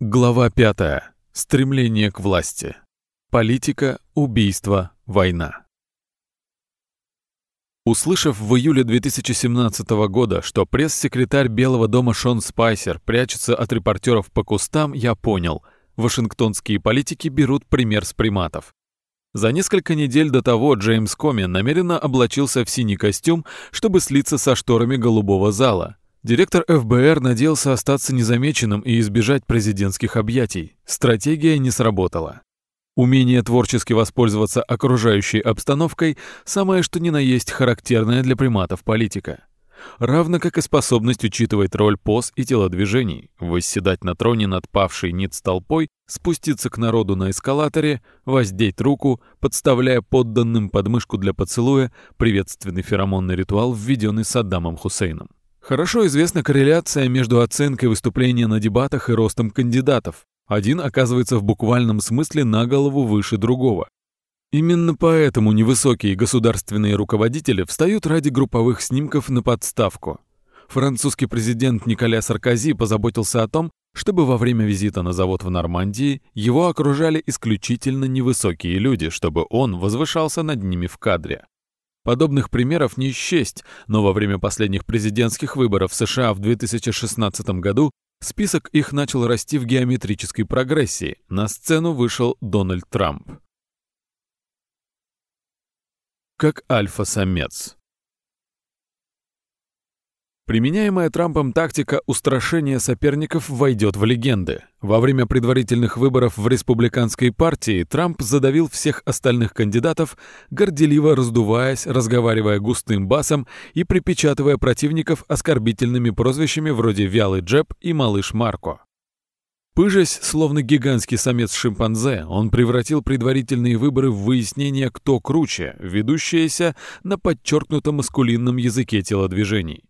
Глава 5. Стремление к власти. Политика, убийство, война. Услышав в июле 2017 года, что пресс-секретарь Белого дома Шон Спайсер прячется от репортеров по кустам, я понял, вашингтонские политики берут пример с приматов. За несколько недель до того Джеймс Коми намеренно облачился в синий костюм, чтобы слиться со шторами голубого зала – Директор ФБР надеялся остаться незамеченным и избежать президентских объятий. Стратегия не сработала. Умение творчески воспользоваться окружающей обстановкой – самое что ни на есть характерное для приматов политика. Равно как и способность учитывать роль поз и телодвижений, восседать на троне над павшей ниц толпой, спуститься к народу на эскалаторе, воздеть руку, подставляя подданным подмышку для поцелуя, приветственный феромонный ритуал, введенный Саддамом Хусейном. Хорошо известна корреляция между оценкой выступления на дебатах и ростом кандидатов. Один оказывается в буквальном смысле на голову выше другого. Именно поэтому невысокие государственные руководители встают ради групповых снимков на подставку. Французский президент Николя Саркози позаботился о том, чтобы во время визита на завод в Нормандии его окружали исключительно невысокие люди, чтобы он возвышался над ними в кадре. Подобных примеров не счесть, но во время последних президентских выборов в США в 2016 году список их начал расти в геометрической прогрессии. На сцену вышел Дональд Трамп. Как альфа-самец. Применяемая Трампом тактика устрашения соперников войдет в легенды. Во время предварительных выборов в республиканской партии Трамп задавил всех остальных кандидатов, горделиво раздуваясь, разговаривая густым басом и припечатывая противников оскорбительными прозвищами вроде «Вялый Джеб» и «Малыш Марко». Пыжась, словно гигантский самец шимпанзе, он превратил предварительные выборы в выяснение, кто круче, ведущееся на подчеркнутом маскулинном языке телодвижений.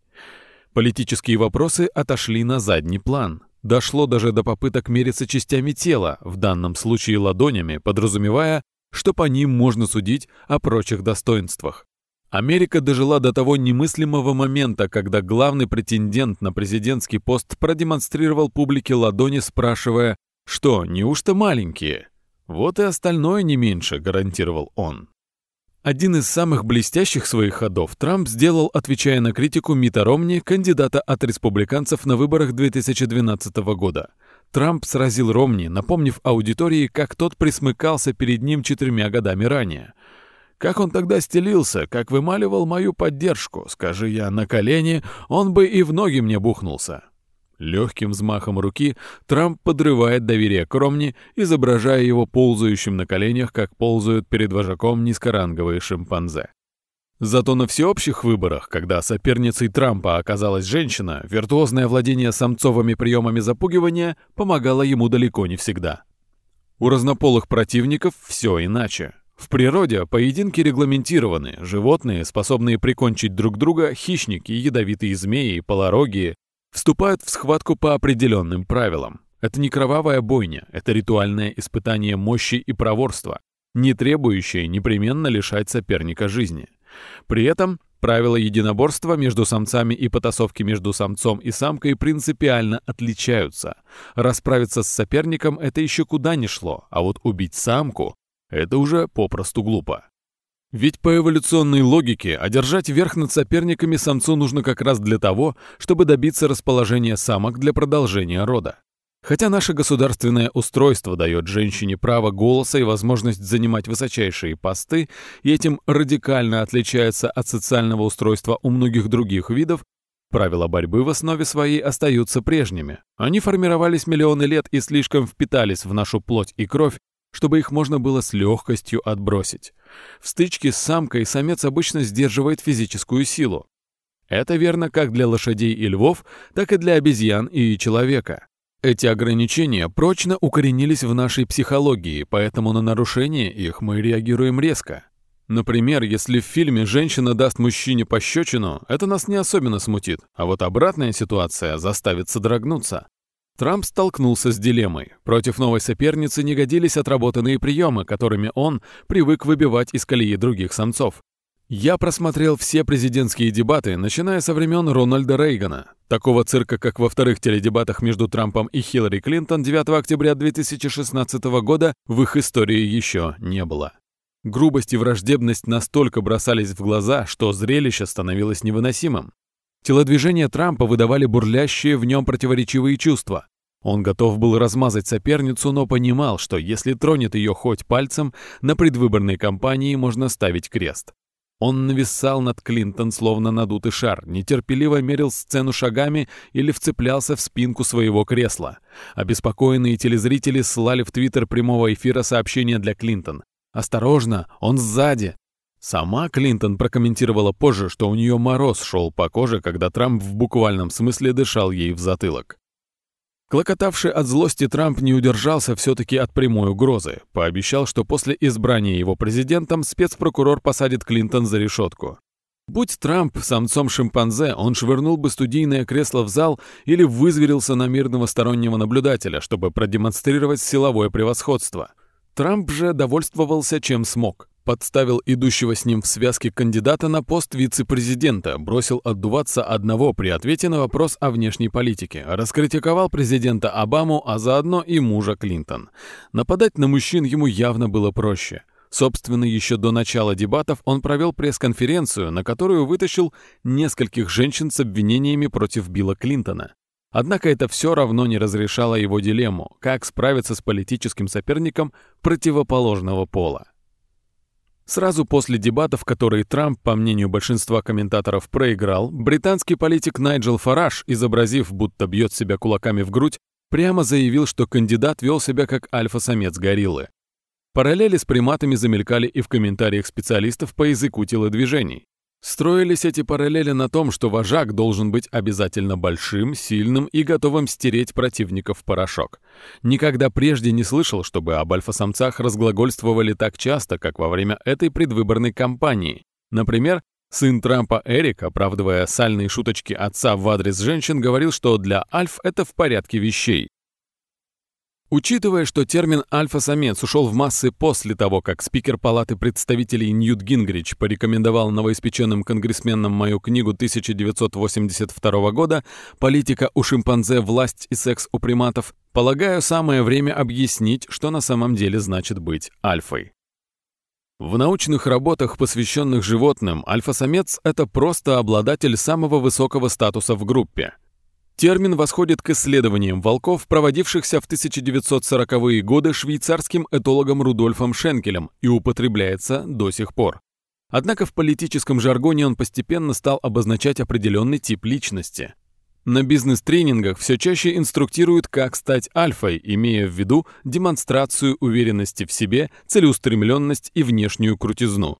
Политические вопросы отошли на задний план. Дошло даже до попыток мериться частями тела, в данном случае ладонями, подразумевая, что по ним можно судить о прочих достоинствах. Америка дожила до того немыслимого момента, когда главный претендент на президентский пост продемонстрировал публике ладони, спрашивая, что, неужто маленькие? Вот и остальное не меньше, гарантировал он. Один из самых блестящих своих ходов Трамп сделал, отвечая на критику Мита Ромни, кандидата от республиканцев на выборах 2012 года. Трамп сразил Ромни, напомнив аудитории, как тот присмыкался перед ним четырьмя годами ранее. Как он тогда стелился, как вымаливал мою поддержку, скажи я на колени, он бы и в ноги мне бухнулся. Легким взмахом руки Трамп подрывает доверие к Ромни, изображая его ползающим на коленях, как ползают перед вожаком низкоранговые шимпанзе. Зато на всеобщих выборах, когда соперницей Трампа оказалась женщина, виртуозное владение самцовыми приемами запугивания помогало ему далеко не всегда. У разнополых противников все иначе. В природе поединки регламентированы, животные, способные прикончить друг друга, хищники, ядовитые змеи, полороги, вступают в схватку по определенным правилам. Это не кровавая бойня, это ритуальное испытание мощи и проворства, не требующее непременно лишать соперника жизни. При этом правила единоборства между самцами и потасовки между самцом и самкой принципиально отличаются. Расправиться с соперником это еще куда не шло, а вот убить самку — это уже попросту глупо. Ведь по эволюционной логике одержать верх над соперниками самцу нужно как раз для того, чтобы добиться расположения самок для продолжения рода. Хотя наше государственное устройство дает женщине право голоса и возможность занимать высочайшие посты, и этим радикально отличается от социального устройства у многих других видов, правила борьбы в основе своей остаются прежними. Они формировались миллионы лет и слишком впитались в нашу плоть и кровь, чтобы их можно было с легкостью отбросить. В стычке с самкой самец обычно сдерживает физическую силу. Это верно как для лошадей и львов, так и для обезьян и человека. Эти ограничения прочно укоренились в нашей психологии, поэтому на нарушение их мы реагируем резко. Например, если в фильме женщина даст мужчине пощечину, это нас не особенно смутит, а вот обратная ситуация заставит содрогнуться. Трамп столкнулся с дилеммой. Против новой соперницы не годились отработанные приемы, которыми он привык выбивать из колеи других самцов. Я просмотрел все президентские дебаты, начиная со времен Рональда Рейгана. Такого цирка, как во вторых теледебатах между Трампом и Хиллари Клинтон 9 октября 2016 года, в их истории еще не было. Грубость и враждебность настолько бросались в глаза, что зрелище становилось невыносимым. Телодвижения Трампа выдавали бурлящие в нем противоречивые чувства. Он готов был размазать соперницу, но понимал, что если тронет ее хоть пальцем, на предвыборной кампании можно ставить крест. Он нависал над Клинтон, словно надутый шар, нетерпеливо мерил сцену шагами или вцеплялся в спинку своего кресла. Обеспокоенные телезрители ссылали в твиттер прямого эфира сообщения для Клинтон. «Осторожно, он сзади!» Сама Клинтон прокомментировала позже, что у нее мороз шел по коже, когда Трамп в буквальном смысле дышал ей в затылок. Клокотавший от злости Трамп не удержался все-таки от прямой угрозы. Пообещал, что после избрания его президентом спецпрокурор посадит Клинтон за решетку. Будь Трамп самцом-шимпанзе, он швырнул бы студийное кресло в зал или вызверился на мирного стороннего наблюдателя, чтобы продемонстрировать силовое превосходство. Трамп же довольствовался чем смог подставил идущего с ним в связке кандидата на пост вице-президента, бросил отдуваться одного при ответе на вопрос о внешней политике, раскритиковал президента Обаму, а заодно и мужа Клинтон. Нападать на мужчин ему явно было проще. Собственно, еще до начала дебатов он провел пресс-конференцию, на которую вытащил нескольких женщин с обвинениями против Билла Клинтона. Однако это все равно не разрешало его дилемму, как справиться с политическим соперником противоположного пола. Сразу после дебатов, которые Трамп, по мнению большинства комментаторов, проиграл, британский политик Найджел Фараш, изобразив, будто бьет себя кулаками в грудь, прямо заявил, что кандидат вел себя как альфа-самец гориллы. Параллели с приматами замелькали и в комментариях специалистов по языку телодвижений. Строились эти параллели на том, что вожак должен быть обязательно большим, сильным и готовым стереть противников в порошок. Никогда прежде не слышал, чтобы об альфа-самцах разглагольствовали так часто, как во время этой предвыборной кампании. Например, сын Трампа Эрик, оправдывая сальные шуточки отца в адрес женщин, говорил, что для альф это в порядке вещей. Учитывая, что термин «альфа-самец» ушел в массы после того, как спикер Палаты представителей Ньют Гингрич порекомендовал новоиспеченным конгрессменам мою книгу 1982 года «Политика у шимпанзе. Власть и секс у приматов», полагаю, самое время объяснить, что на самом деле значит быть альфой. В научных работах, посвященных животным, альфа-самец — это просто обладатель самого высокого статуса в группе — Термин восходит к исследованиям волков, проводившихся в 1940-е годы швейцарским этологом Рудольфом Шенкелем и употребляется до сих пор. Однако в политическом жаргоне он постепенно стал обозначать определенный тип личности. На бизнес-тренингах все чаще инструктируют, как стать альфой, имея в виду демонстрацию уверенности в себе, целеустремленность и внешнюю крутизну.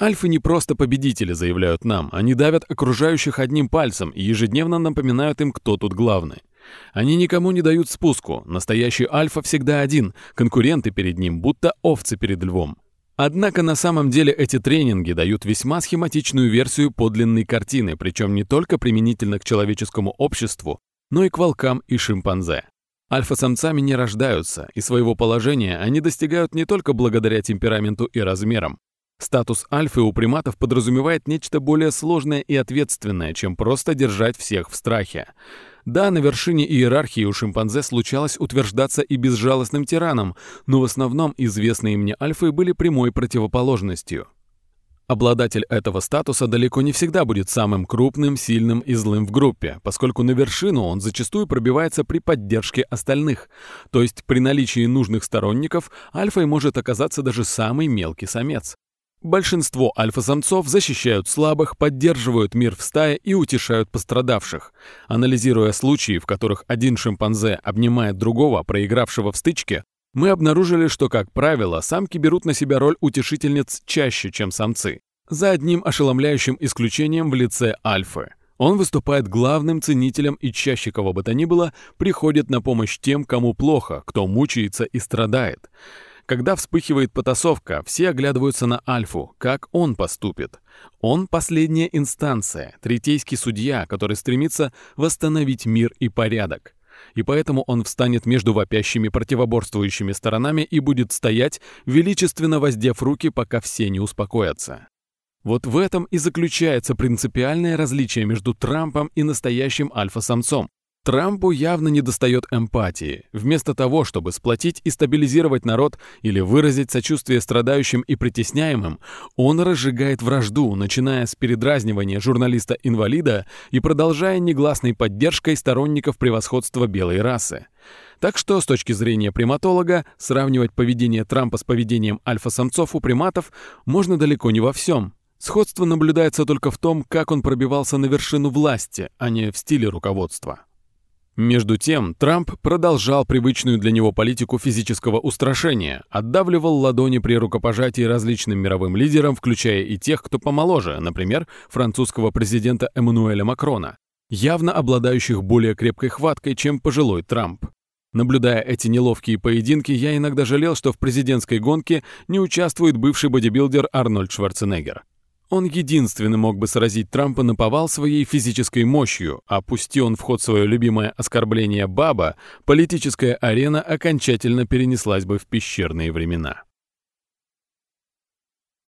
Альфы не просто победители, заявляют нам, они давят окружающих одним пальцем и ежедневно напоминают им, кто тут главный. Они никому не дают спуску, настоящий альфа всегда один, конкуренты перед ним, будто овцы перед львом. Однако на самом деле эти тренинги дают весьма схематичную версию подлинной картины, причем не только применительно к человеческому обществу, но и к волкам и шимпанзе. Альфа-самцами не рождаются, и своего положения они достигают не только благодаря темпераменту и размерам, Статус альфы у приматов подразумевает нечто более сложное и ответственное, чем просто держать всех в страхе. Да, на вершине иерархии у шимпанзе случалось утверждаться и безжалостным тираном, но в основном известные мне альфы были прямой противоположностью. Обладатель этого статуса далеко не всегда будет самым крупным, сильным и злым в группе, поскольку на вершину он зачастую пробивается при поддержке остальных. То есть при наличии нужных сторонников альфой может оказаться даже самый мелкий самец. Большинство альфа-самцов защищают слабых, поддерживают мир в стае и утешают пострадавших. Анализируя случаи, в которых один шимпанзе обнимает другого, проигравшего в стычке, мы обнаружили, что, как правило, самки берут на себя роль утешительниц чаще, чем самцы. За одним ошеломляющим исключением в лице альфы. Он выступает главным ценителем и чаще кого бы то ни было приходит на помощь тем, кому плохо, кто мучается и страдает. Когда вспыхивает потасовка, все оглядываются на Альфу, как он поступит. Он последняя инстанция, третейский судья, который стремится восстановить мир и порядок. И поэтому он встанет между вопящими противоборствующими сторонами и будет стоять, величественно воздев руки, пока все не успокоятся. Вот в этом и заключается принципиальное различие между Трампом и настоящим альфа-самцом. Трампу явно недостает эмпатии. Вместо того, чтобы сплотить и стабилизировать народ или выразить сочувствие страдающим и притесняемым, он разжигает вражду, начиная с передразнивания журналиста-инвалида и продолжая негласной поддержкой сторонников превосходства белой расы. Так что, с точки зрения приматолога, сравнивать поведение Трампа с поведением альфа-самцов у приматов можно далеко не во всем. Сходство наблюдается только в том, как он пробивался на вершину власти, а не в стиле руководства. Между тем, Трамп продолжал привычную для него политику физического устрашения, отдавливал ладони при рукопожатии различным мировым лидерам, включая и тех, кто помоложе, например, французского президента Эммануэля Макрона, явно обладающих более крепкой хваткой, чем пожилой Трамп. Наблюдая эти неловкие поединки, я иногда жалел, что в президентской гонке не участвует бывший бодибилдер Арнольд Шварценеггер. Он единственный мог бы сразить Трампа на повал своей физической мощью, а пусти он в ход свое любимое оскорбление «баба», политическая арена окончательно перенеслась бы в пещерные времена.